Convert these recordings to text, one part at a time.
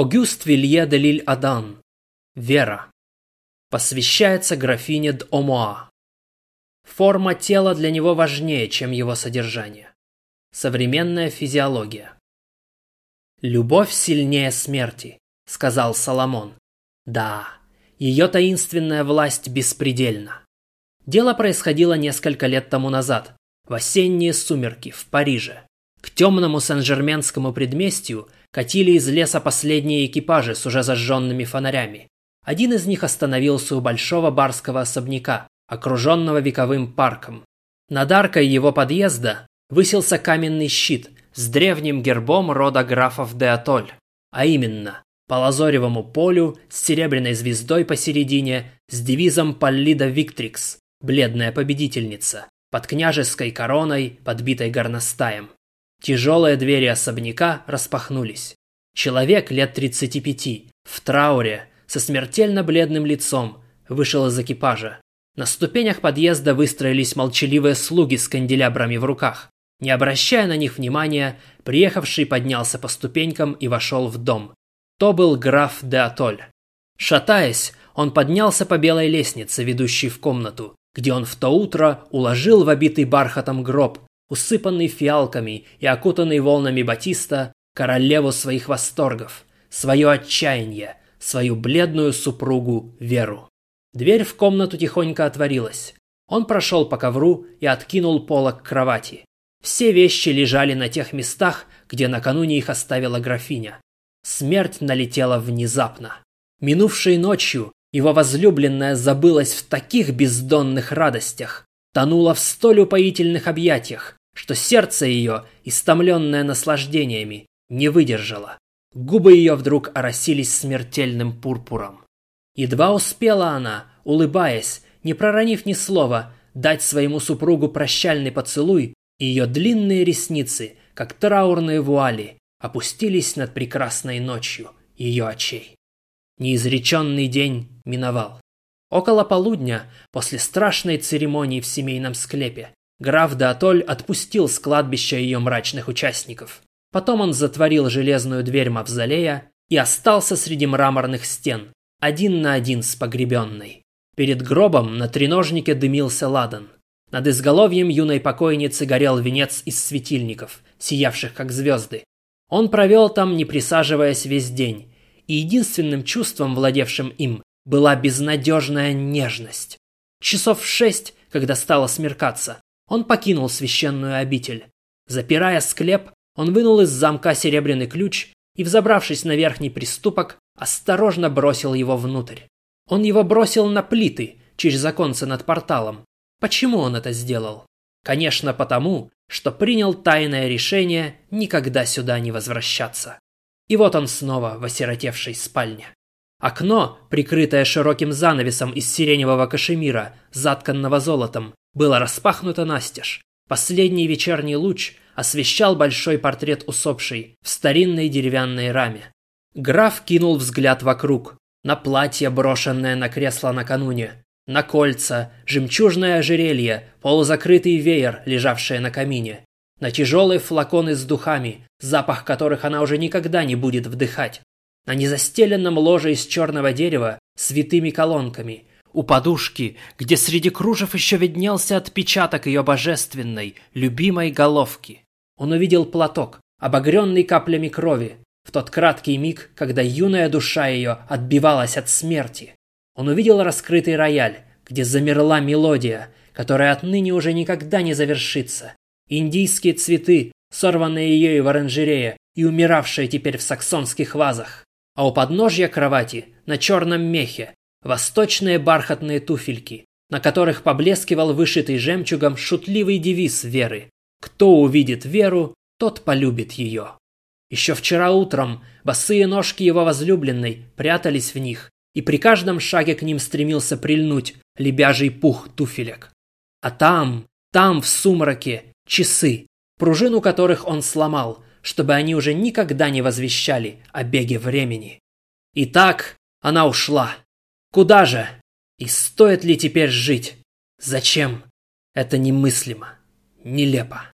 Огюст Вилье де Лиль-Адан. Вера. Посвящается графине Д'Омоа. Форма тела для него важнее, чем его содержание. Современная физиология. «Любовь сильнее смерти», — сказал Соломон. «Да, ее таинственная власть беспредельна». Дело происходило несколько лет тому назад, в осенние сумерки в Париже. К темному Сен-Жерменскому предместью катили из леса последние экипажи с уже зажженными фонарями. Один из них остановился у большого барского особняка, окруженного вековым парком. Над аркой его подъезда высился каменный щит с древним гербом рода графов де Атоль, а именно по лазоревому полю с серебряной звездой посередине с девизом «Паллида Виктрикс» – бледная победительница, под княжеской короной, подбитой горностаем. Тяжелые двери особняка распахнулись. Человек лет 35, в трауре, со смертельно бледным лицом, вышел из экипажа. На ступенях подъезда выстроились молчаливые слуги с канделябрами в руках. Не обращая на них внимания, приехавший поднялся по ступенькам и вошел в дом. То был граф де Атоль. Шатаясь, он поднялся по белой лестнице, ведущей в комнату, где он в то утро уложил в обитый бархатом гроб усыпанный фиалками и окутанный волнами батиста, королеву своих восторгов, свое отчаяние, свою бледную супругу Веру. Дверь в комнату тихонько отворилась. Он прошел по ковру и откинул полок кровати. Все вещи лежали на тех местах, где накануне их оставила графиня. Смерть налетела внезапно. Минувшей ночью его возлюбленная забылась в таких бездонных радостях, тонула в столь упоительных объятиях, что сердце ее, истомленное наслаждениями, не выдержало. Губы ее вдруг оросились смертельным пурпуром. Едва успела она, улыбаясь, не проронив ни слова, дать своему супругу прощальный поцелуй, и ее длинные ресницы, как траурные вуали, опустились над прекрасной ночью ее очей. Неизреченный день миновал. Около полудня, после страшной церемонии в семейном склепе, Граф Д'Атоль отпустил с кладбища ее мрачных участников. Потом он затворил железную дверь мавзолея и остался среди мраморных стен, один на один с погребенной. Перед гробом на треножнике дымился ладан. Над изголовьем юной покойницы горел венец из светильников, сиявших как звезды. Он провел там, не присаживаясь весь день, и единственным чувством, владевшим им, была безнадежная нежность. Часов в шесть, когда стало смеркаться, он покинул священную обитель. Запирая склеп, он вынул из замка серебряный ключ и, взобравшись на верхний приступок, осторожно бросил его внутрь. Он его бросил на плиты через оконце над порталом. Почему он это сделал? Конечно, потому, что принял тайное решение никогда сюда не возвращаться. И вот он снова в осиротевшей спальне. Окно, прикрытое широким занавесом из сиреневого кашемира, затканного золотом, было распахнуто настежь. Последний вечерний луч освещал большой портрет усопшей в старинной деревянной раме. Граф кинул взгляд вокруг. На платье, брошенное на кресло накануне. На кольца, жемчужное ожерелье, полузакрытый веер, лежавший на камине. На тяжелые флаконы с духами, запах которых она уже никогда не будет вдыхать. На незастеленном ложе из черного дерева с витыми колонками, у подушки, где среди кружев еще виднелся отпечаток ее божественной, любимой головки. Он увидел платок, обогренный каплями крови, в тот краткий миг, когда юная душа ее отбивалась от смерти. Он увидел раскрытый рояль, где замерла мелодия, которая отныне уже никогда не завершится. Индийские цветы, сорванные ею в оранжерее и умиравшие теперь в саксонских вазах. А у подножья кровати, на черном мехе, Восточные бархатные туфельки, на которых поблескивал вышитый жемчугом шутливый девиз Веры. Кто увидит Веру, тот полюбит ее. Еще вчера утром босые ножки его возлюбленной прятались в них, и при каждом шаге к ним стремился прильнуть лебяжий пух туфелек. А там, там в сумраке, часы, пружину которых он сломал, чтобы они уже никогда не возвещали о беге времени. И так она ушла. Куда же? И стоит ли теперь жить? Зачем? Это немыслимо. Нелепо.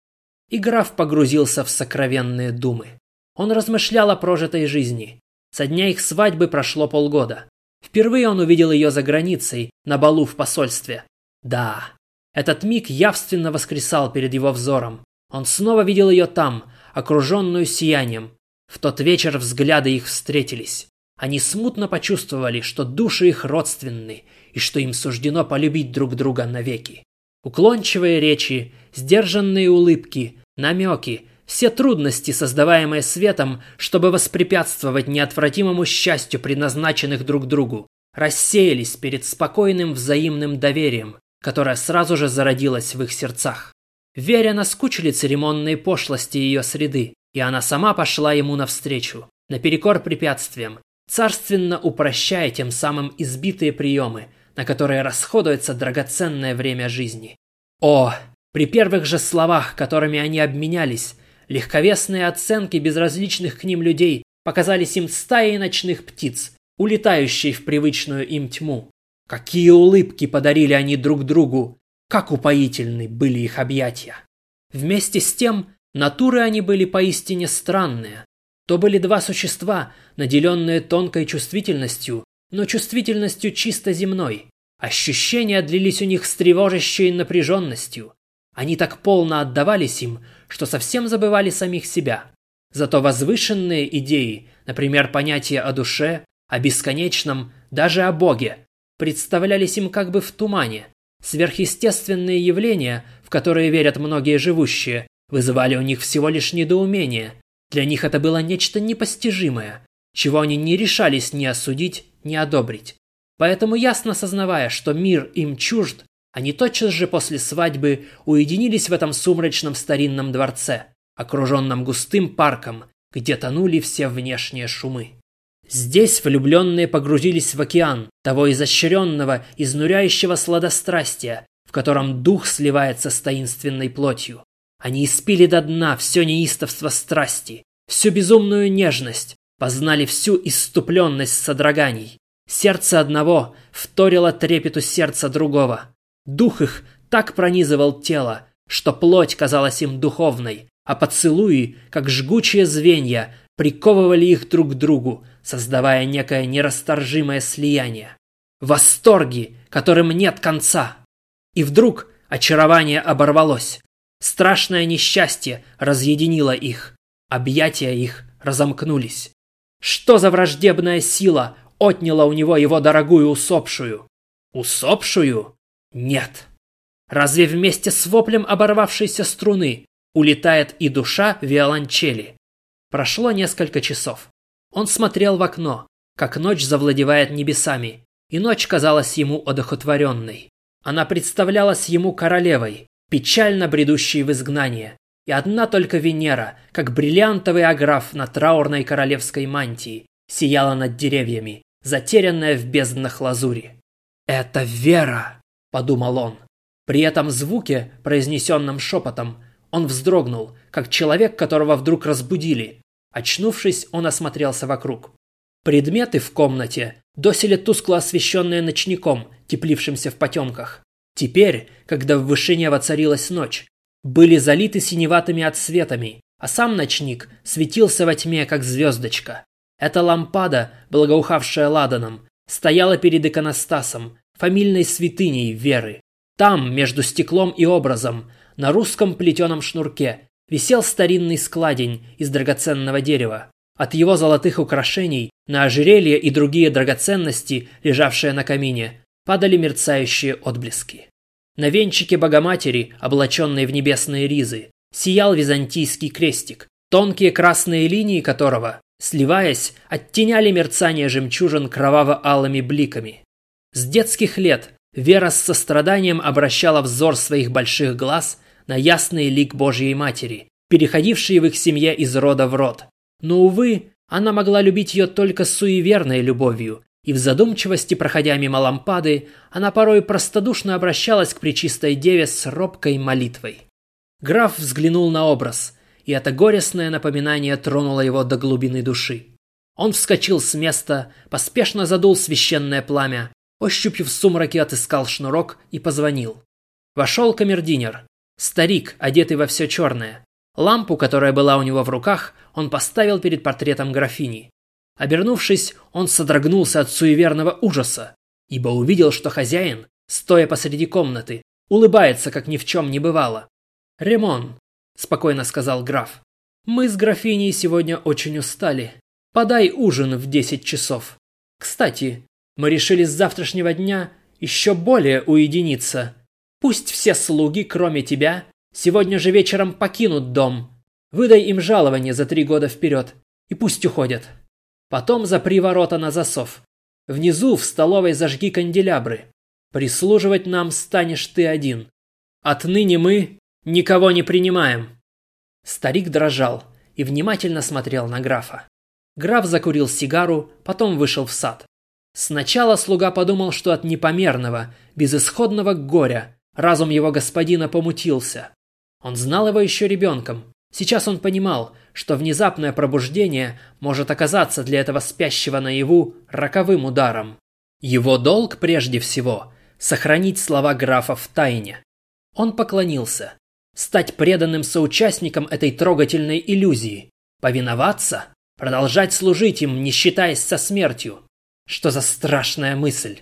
И граф погрузился в сокровенные думы. Он размышлял о прожитой жизни. Со дня их свадьбы прошло полгода. Впервые он увидел ее за границей, на балу в посольстве. Да, этот миг явственно воскресал перед его взором. Он снова видел ее там, окруженную сиянием. В тот вечер взгляды их встретились. Они смутно почувствовали, что души их родственны, и что им суждено полюбить друг друга навеки. Уклончивые речи, сдержанные улыбки, намеки, все трудности, создаваемые светом, чтобы воспрепятствовать неотвратимому счастью предназначенных друг другу, рассеялись перед спокойным взаимным доверием, которое сразу же зародилось в их сердцах. Веря наскучили церемонные пошлости ее среды, и она сама пошла ему навстречу, наперекор препятствиям, царственно упрощая тем самым избитые приемы, на которые расходуется драгоценное время жизни. О, при первых же словах, которыми они обменялись, легковесные оценки безразличных к ним людей показались им стаей ночных птиц, улетающей в привычную им тьму. Какие улыбки подарили они друг другу, как упоительны были их объятия. Вместе с тем, натуры они были поистине странные. То были два существа, наделенные тонкой чувствительностью, но чувствительностью чисто земной. Ощущения длились у них с тревожащей напряженностью. Они так полно отдавались им, что совсем забывали самих себя. Зато возвышенные идеи, например, понятия о душе, о бесконечном, даже о Боге, представлялись им как бы в тумане. Сверхъестественные явления, в которые верят многие живущие, вызывали у них всего лишь недоумение. Для них это было нечто непостижимое, чего они не решались ни осудить, ни одобрить. Поэтому ясно сознавая, что мир им чужд, они тотчас же после свадьбы уединились в этом сумрачном старинном дворце, окруженном густым парком, где тонули все внешние шумы. Здесь влюбленные погрузились в океан того изощренного, изнуряющего сладострастия, в котором дух сливается с таинственной плотью. Они испили до дна все неистовство страсти, всю безумную нежность, познали всю иступленность содроганий, Сердце одного вторило трепету сердца другого. Дух их так пронизывал тело, что плоть казалась им духовной, а поцелуи, как жгучие звенья, приковывали их друг к другу, создавая некое нерасторжимое слияние. Восторги, которым нет конца. И вдруг очарование оборвалось. Страшное несчастье разъединило их. Объятия их разомкнулись. Что за враждебная сила отняла у него его дорогую усопшую. Усопшую? Нет. Разве вместе с воплем оборвавшейся струны улетает и душа виолончели? Прошло несколько часов. Он смотрел в окно, как ночь завладевает небесами, и ночь казалась ему одохотворенной. Она представлялась ему королевой, печально бредущей в изгнание, и одна только Венера, как бриллиантовый аграф на траурной королевской мантии, сияла над деревьями, затерянная в безднах лазури. «Это Вера!» – подумал он. При этом звуке, произнесенном шепотом, он вздрогнул, как человек, которого вдруг разбудили. Очнувшись, он осмотрелся вокруг. Предметы в комнате, доселе тускло освещенные ночником, теплившимся в потемках. Теперь, когда в вышине воцарилась ночь, были залиты синеватыми отсветами, а сам ночник светился во тьме, как звездочка. Эта лампада, благоухавшая ладаном, стояла перед иконостасом, фамильной святыней веры. Там, между стеклом и образом, на русском плетеном шнурке, висел старинный складень из драгоценного дерева. От его золотых украшений на ожерелье и другие драгоценности, лежавшие на камине, падали мерцающие отблески. На венчике Богоматери, облаченной в небесные ризы, сиял византийский крестик, тонкие красные линии которого сливаясь, оттеняли мерцание жемчужин кроваво-алыми бликами. С детских лет Вера с состраданием обращала взор своих больших глаз на ясный лик Божьей Матери, переходивший в их семье из рода в род. Но, увы, она могла любить ее только суеверной любовью, и в задумчивости, проходя мимо лампады, она порой простодушно обращалась к Пречистой Деве с робкой молитвой. Граф взглянул на образ – и это горестное напоминание тронуло его до глубины души. Он вскочил с места, поспешно задул священное пламя, ощупью в сумраке отыскал шнурок и позвонил. Вошел камердинер, Старик, одетый во все черное. Лампу, которая была у него в руках, он поставил перед портретом графини. Обернувшись, он содрогнулся от суеверного ужаса, ибо увидел, что хозяин, стоя посреди комнаты, улыбается, как ни в чем не бывало. «Ремон», – спокойно сказал граф, – «мы с графиней сегодня очень устали. Подай ужин в десять часов. Кстати, мы решили с завтрашнего дня еще более уединиться. Пусть все слуги, кроме тебя, сегодня же вечером покинут дом. Выдай им жалование за три года вперед, и пусть уходят. Потом запри ворота на засов. Внизу в столовой зажги канделябры. Прислуживать нам станешь ты один. Отныне мы никого не принимаем. Старик дрожал и внимательно смотрел на графа. Граф закурил сигару, потом вышел в сад. Сначала слуга подумал, что от непомерного, безысходного горя разум его господина помутился. Он знал его еще ребенком. Сейчас он понимал, что внезапное пробуждение может оказаться для этого спящего наяву роковым ударом. Его долг прежде всего – сохранить слова графа в тайне. Он поклонился. Стать преданным соучастником этой трогательной иллюзии. Повиноваться Продолжать служить им, не считаясь со смертью. Что за страшная мысль?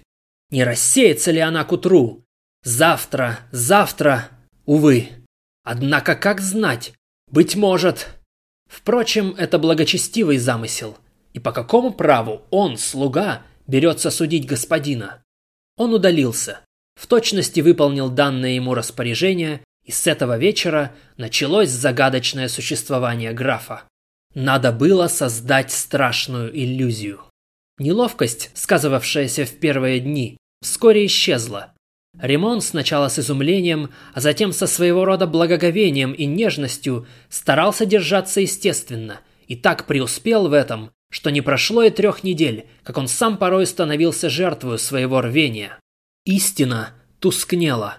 Не рассеется ли она к утру? Завтра, завтра, увы. Однако как знать? Быть может. Впрочем, это благочестивый замысел. И по какому праву он, слуга, берется судить господина? Он удалился. В точности выполнил данное ему распоряжение, и с этого вечера началось загадочное существование графа. Надо было создать страшную иллюзию. Неловкость, сказывавшаяся в первые дни, вскоре исчезла. Ремон сначала с изумлением, а затем со своего рода благоговением и нежностью старался держаться естественно, и так преуспел в этом, что не прошло и трех недель, как он сам порой становился жертвой своего рвения. Истина тускнела.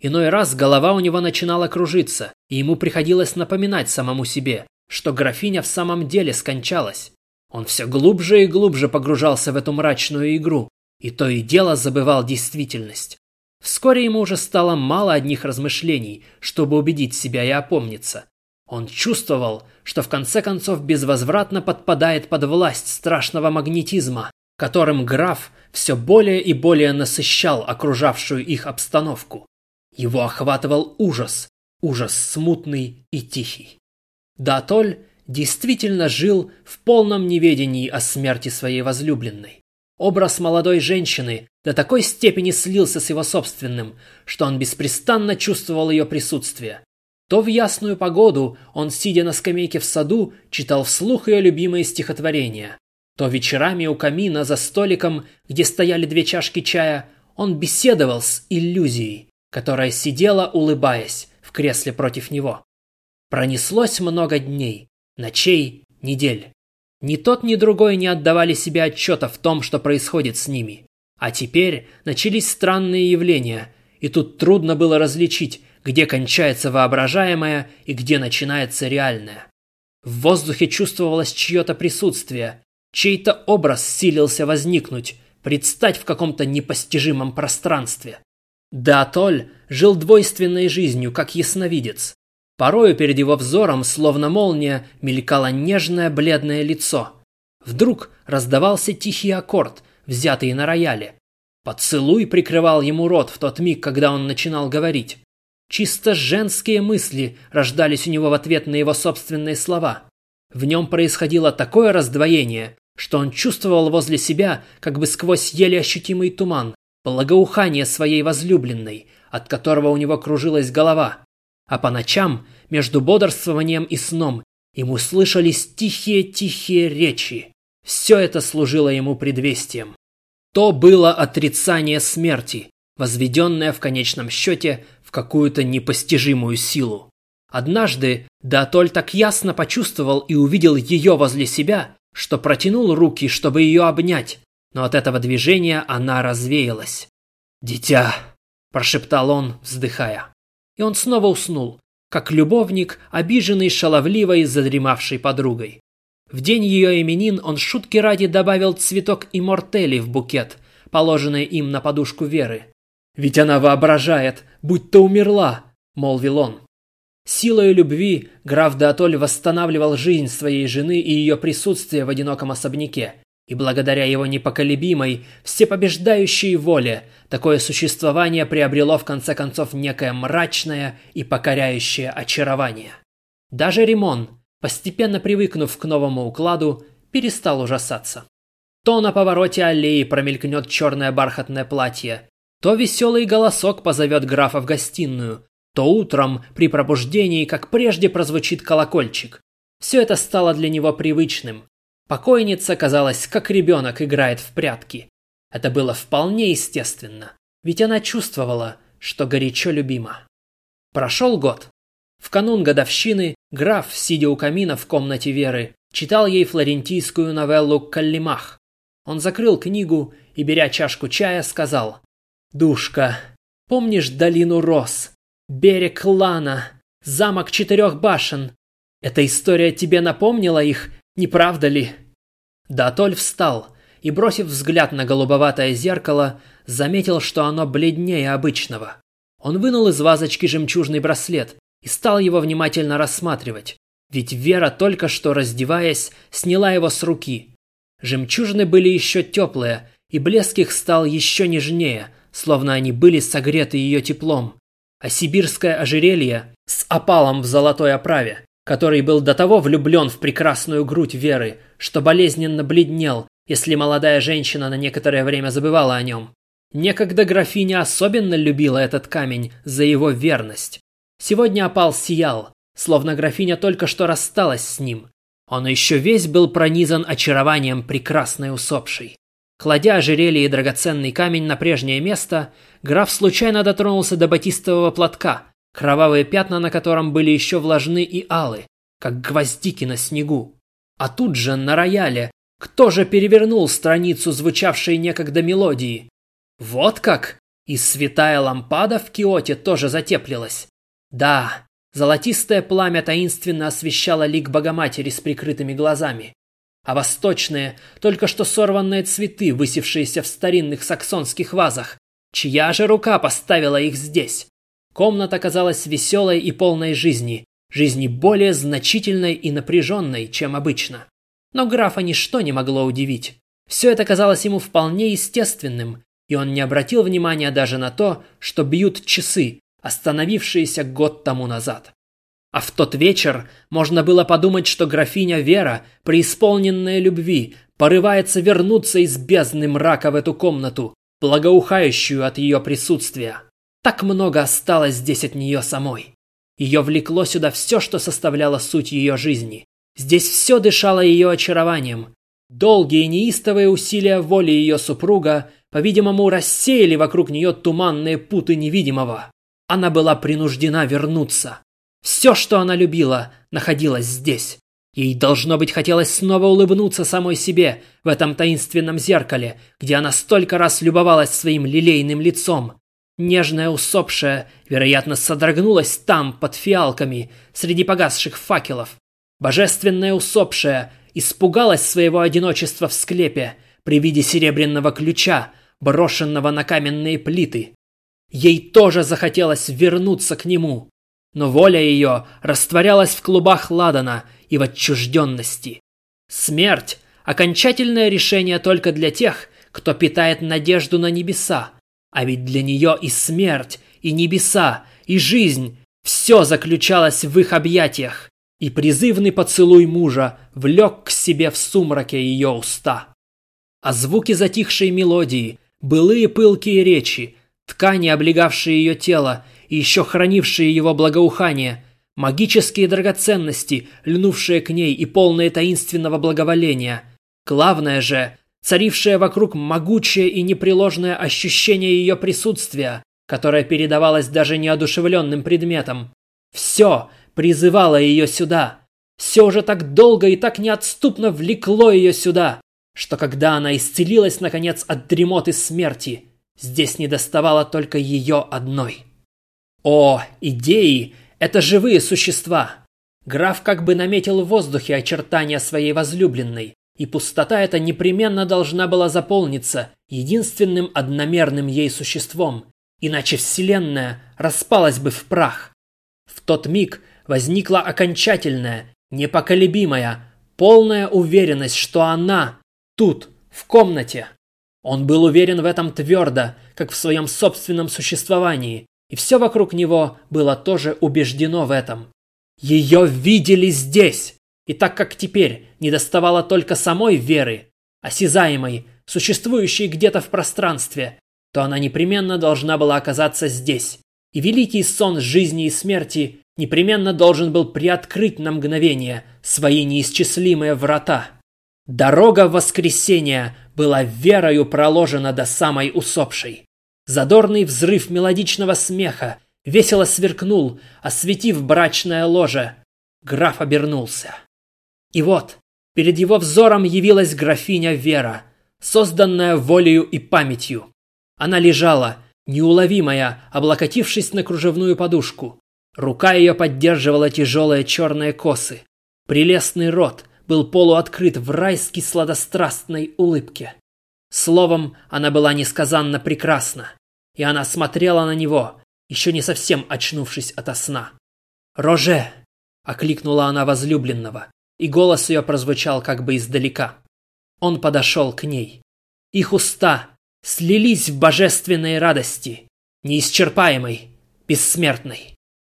Иной раз голова у него начинала кружиться, и ему приходилось напоминать самому себе, что графиня в самом деле скончалась. Он все глубже и глубже погружался в эту мрачную игру, и то и дело забывал действительность. Вскоре ему уже стало мало одних размышлений, чтобы убедить себя и опомниться. Он чувствовал, что в конце концов безвозвратно подпадает под власть страшного магнетизма, которым граф все более и более насыщал окружавшую их обстановку. Его охватывал ужас, ужас смутный и тихий. Датоль действительно жил в полном неведении о смерти своей возлюбленной. Образ молодой женщины до такой степени слился с его собственным, что он беспрестанно чувствовал ее присутствие. То в ясную погоду он, сидя на скамейке в саду, читал вслух ее любимые стихотворения. То вечерами у камина за столиком, где стояли две чашки чая, он беседовал с иллюзией, которая сидела, улыбаясь, в кресле против него. Пронеслось много дней, ночей, недель. Ни тот, ни другой не отдавали себе отчета в том, что происходит с ними. А теперь начались странные явления, и тут трудно было различить, где кончается воображаемое и где начинается реальное. В воздухе чувствовалось чье-то присутствие, чей-то образ силился возникнуть, предстать в каком-то непостижимом пространстве. Даатоль жил двойственной жизнью, как ясновидец. Порою перед его взором, словно молния, мелькало нежное бледное лицо. Вдруг раздавался тихий аккорд, взятый на рояле. Поцелуй прикрывал ему рот в тот миг, когда он начинал говорить. Чисто женские мысли рождались у него в ответ на его собственные слова. В нем происходило такое раздвоение, что он чувствовал возле себя, как бы сквозь еле ощутимый туман, благоухание своей возлюбленной, от которого у него кружилась голова. А по ночам, между бодрствованием и сном, ему слышались тихие-тихие речи. Все это служило ему предвестием. То было отрицание смерти, возведенное в конечном счете в какую-то непостижимую силу. Однажды Датоль так ясно почувствовал и увидел ее возле себя, что протянул руки, чтобы ее обнять, но от этого движения она развеялась. «Дитя!» – прошептал он, вздыхая и он снова уснул, как любовник, обиженный шаловливой задремавшей подругой. В день ее именин он шутки ради добавил цветок иммортели в букет, положенный им на подушку Веры. «Ведь она воображает, будь то умерла», — молвил он. Силою любви граф Деатоль восстанавливал жизнь своей жены и ее присутствие в одиноком особняке, и благодаря его непоколебимой, всепобеждающей воле, такое существование приобрело в конце концов некое мрачное и покоряющее очарование. Даже Римон, постепенно привыкнув к новому укладу, перестал ужасаться. То на повороте аллеи промелькнет черное бархатное платье, то веселый голосок позовет графа в гостиную, то утром при пробуждении, как прежде, прозвучит колокольчик. Все это стало для него привычным, Покойница, казалось, как ребенок играет в прятки. Это было вполне естественно, ведь она чувствовала, что горячо любима. Прошел год. В канун годовщины граф, сидя у камина в комнате Веры, читал ей флорентийскую новеллу «Каллимах». Он закрыл книгу и, беря чашку чая, сказал «Душка, помнишь долину Рос, берег Лана, замок четырех башен? Эта история тебе напомнила их не правда ли? Датоль встал и, бросив взгляд на голубоватое зеркало, заметил, что оно бледнее обычного. Он вынул из вазочки жемчужный браслет и стал его внимательно рассматривать, ведь Вера, только что раздеваясь, сняла его с руки. Жемчужины были еще теплые, и блеск их стал еще нежнее, словно они были согреты ее теплом. А сибирское ожерелье с опалом в золотой оправе который был до того влюблен в прекрасную грудь Веры, что болезненно бледнел, если молодая женщина на некоторое время забывала о нем. Некогда графиня особенно любила этот камень за его верность. Сегодня опал сиял, словно графиня только что рассталась с ним. Он еще весь был пронизан очарованием прекрасной усопшей. Кладя ожерелье и драгоценный камень на прежнее место, граф случайно дотронулся до батистового платка, кровавые пятна на котором были еще влажны и алы, как гвоздики на снегу. А тут же на рояле кто же перевернул страницу звучавшей некогда мелодии? Вот как! И святая лампада в Киоте тоже затеплилась. Да, золотистое пламя таинственно освещало лик Богоматери с прикрытыми глазами. А восточные, только что сорванные цветы, высевшиеся в старинных саксонских вазах, чья же рука поставила их здесь? Комната казалась веселой и полной жизни, жизни более значительной и напряженной, чем обычно. Но графа ничто не могло удивить. Все это казалось ему вполне естественным, и он не обратил внимания даже на то, что бьют часы, остановившиеся год тому назад. А в тот вечер можно было подумать, что графиня Вера, преисполненная любви, порывается вернуться из бездны мрака в эту комнату, благоухающую от ее присутствия. Так много осталось здесь от нее самой. Ее влекло сюда все, что составляло суть ее жизни. Здесь все дышало ее очарованием. Долгие неистовые усилия воли ее супруга, по-видимому, рассеяли вокруг нее туманные путы невидимого. Она была принуждена вернуться. Все, что она любила, находилось здесь. Ей, должно быть, хотелось снова улыбнуться самой себе в этом таинственном зеркале, где она столько раз любовалась своим лилейным лицом. Нежная усопшая, вероятно, содрогнулась там, под фиалками, среди погасших факелов. Божественная усопшая испугалась своего одиночества в склепе при виде серебряного ключа, брошенного на каменные плиты. Ей тоже захотелось вернуться к нему, но воля ее растворялась в клубах ладана и в отчужденности. Смерть – окончательное решение только для тех, кто питает надежду на небеса, а ведь для нее и смерть, и небеса, и жизнь – все заключалось в их объятиях, и призывный поцелуй мужа влек к себе в сумраке ее уста. А звуки затихшей мелодии, былые пылкие речи, ткани, облегавшие ее тело и еще хранившие его благоухание, магические драгоценности, льнувшие к ней и полные таинственного благоволения. Главное же царившее вокруг могучее и непреложное ощущение ее присутствия, которое передавалось даже неодушевленным предметам. Все призывало ее сюда. Все уже так долго и так неотступно влекло ее сюда, что когда она исцелилась, наконец, от дремоты смерти, здесь недоставало только ее одной. О, идеи – это живые существа. Граф как бы наметил в воздухе очертания своей возлюбленной, и пустота эта непременно должна была заполниться единственным одномерным ей существом, иначе Вселенная распалась бы в прах. В тот миг возникла окончательная, непоколебимая, полная уверенность, что она тут, в комнате. Он был уверен в этом твердо, как в своем собственном существовании, и все вокруг него было тоже убеждено в этом. Ее видели здесь! И так как теперь не доставало только самой веры, осязаемой, существующей где-то в пространстве, то она непременно должна была оказаться здесь. И великий сон жизни и смерти непременно должен был приоткрыть на мгновение свои неисчислимые врата. Дорога воскресения была верою проложена до самой усопшей. Задорный взрыв мелодичного смеха весело сверкнул, осветив брачное ложе. Граф обернулся. И вот, перед его взором явилась графиня Вера, созданная волею и памятью. Она лежала, неуловимая, облокотившись на кружевную подушку. Рука ее поддерживала тяжелые черные косы. Прелестный рот был полуоткрыт в райски сладострастной улыбке. Словом, она была несказанно прекрасна, и она смотрела на него, еще не совсем очнувшись ото сна. «Роже!» — окликнула она возлюбленного, и голос ее прозвучал как бы издалека. Он подошел к ней. Их уста слились в божественной радости, неисчерпаемой, бессмертной.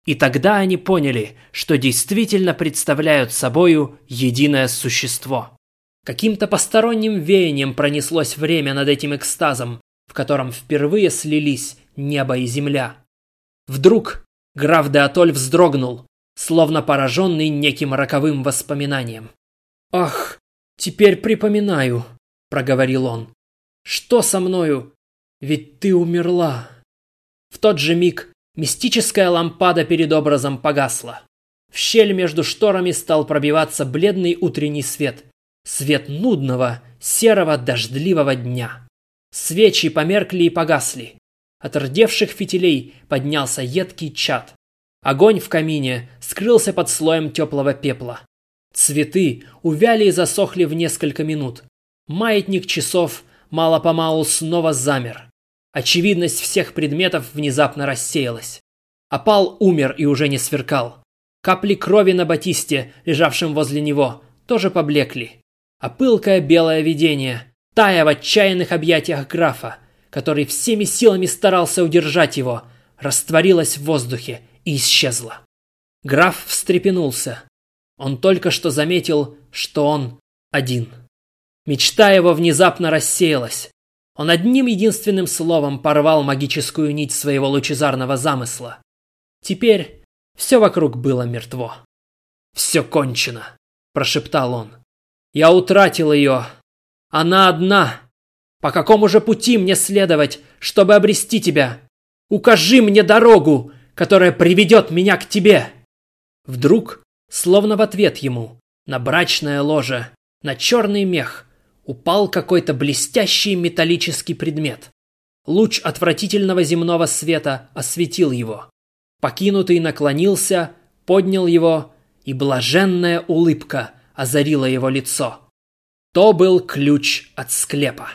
И тогда они поняли, что действительно представляют собою единое существо. Каким-то посторонним веянием пронеслось время над этим экстазом, в котором впервые слились небо и земля. Вдруг граф де Атоль вздрогнул, словно пораженный неким роковым воспоминанием. «Ах, теперь припоминаю», — проговорил он. Что со мною? Ведь ты умерла. В тот же миг мистическая лампада перед образом погасла. В щель между шторами стал пробиваться бледный утренний свет. Свет нудного, серого, дождливого дня. Свечи померкли и погасли. От рдевших фитилей поднялся едкий чад. Огонь в камине скрылся под слоем теплого пепла. Цветы увяли и засохли в несколько минут. Маятник часов мало-помалу снова замер. Очевидность всех предметов внезапно рассеялась. Опал умер и уже не сверкал. Капли крови на батисте, лежавшем возле него, тоже поблекли. А пылкое белое видение, тая в отчаянных объятиях графа, который всеми силами старался удержать его, растворилась в воздухе и исчезла. Граф встрепенулся. Он только что заметил, что он один. Мечта его внезапно рассеялась. Он одним единственным словом порвал магическую нить своего лучезарного замысла. Теперь все вокруг было мертво. «Все кончено», – прошептал он. «Я утратил ее. Она одна. По какому же пути мне следовать, чтобы обрести тебя? Укажи мне дорогу, которая приведет меня к тебе!» Вдруг, словно в ответ ему, на брачное ложе, на черный мех, упал какой-то блестящий металлический предмет. Луч отвратительного земного света осветил его. Покинутый наклонился, поднял его, и блаженная улыбка озарила его лицо. То был ключ от склепа.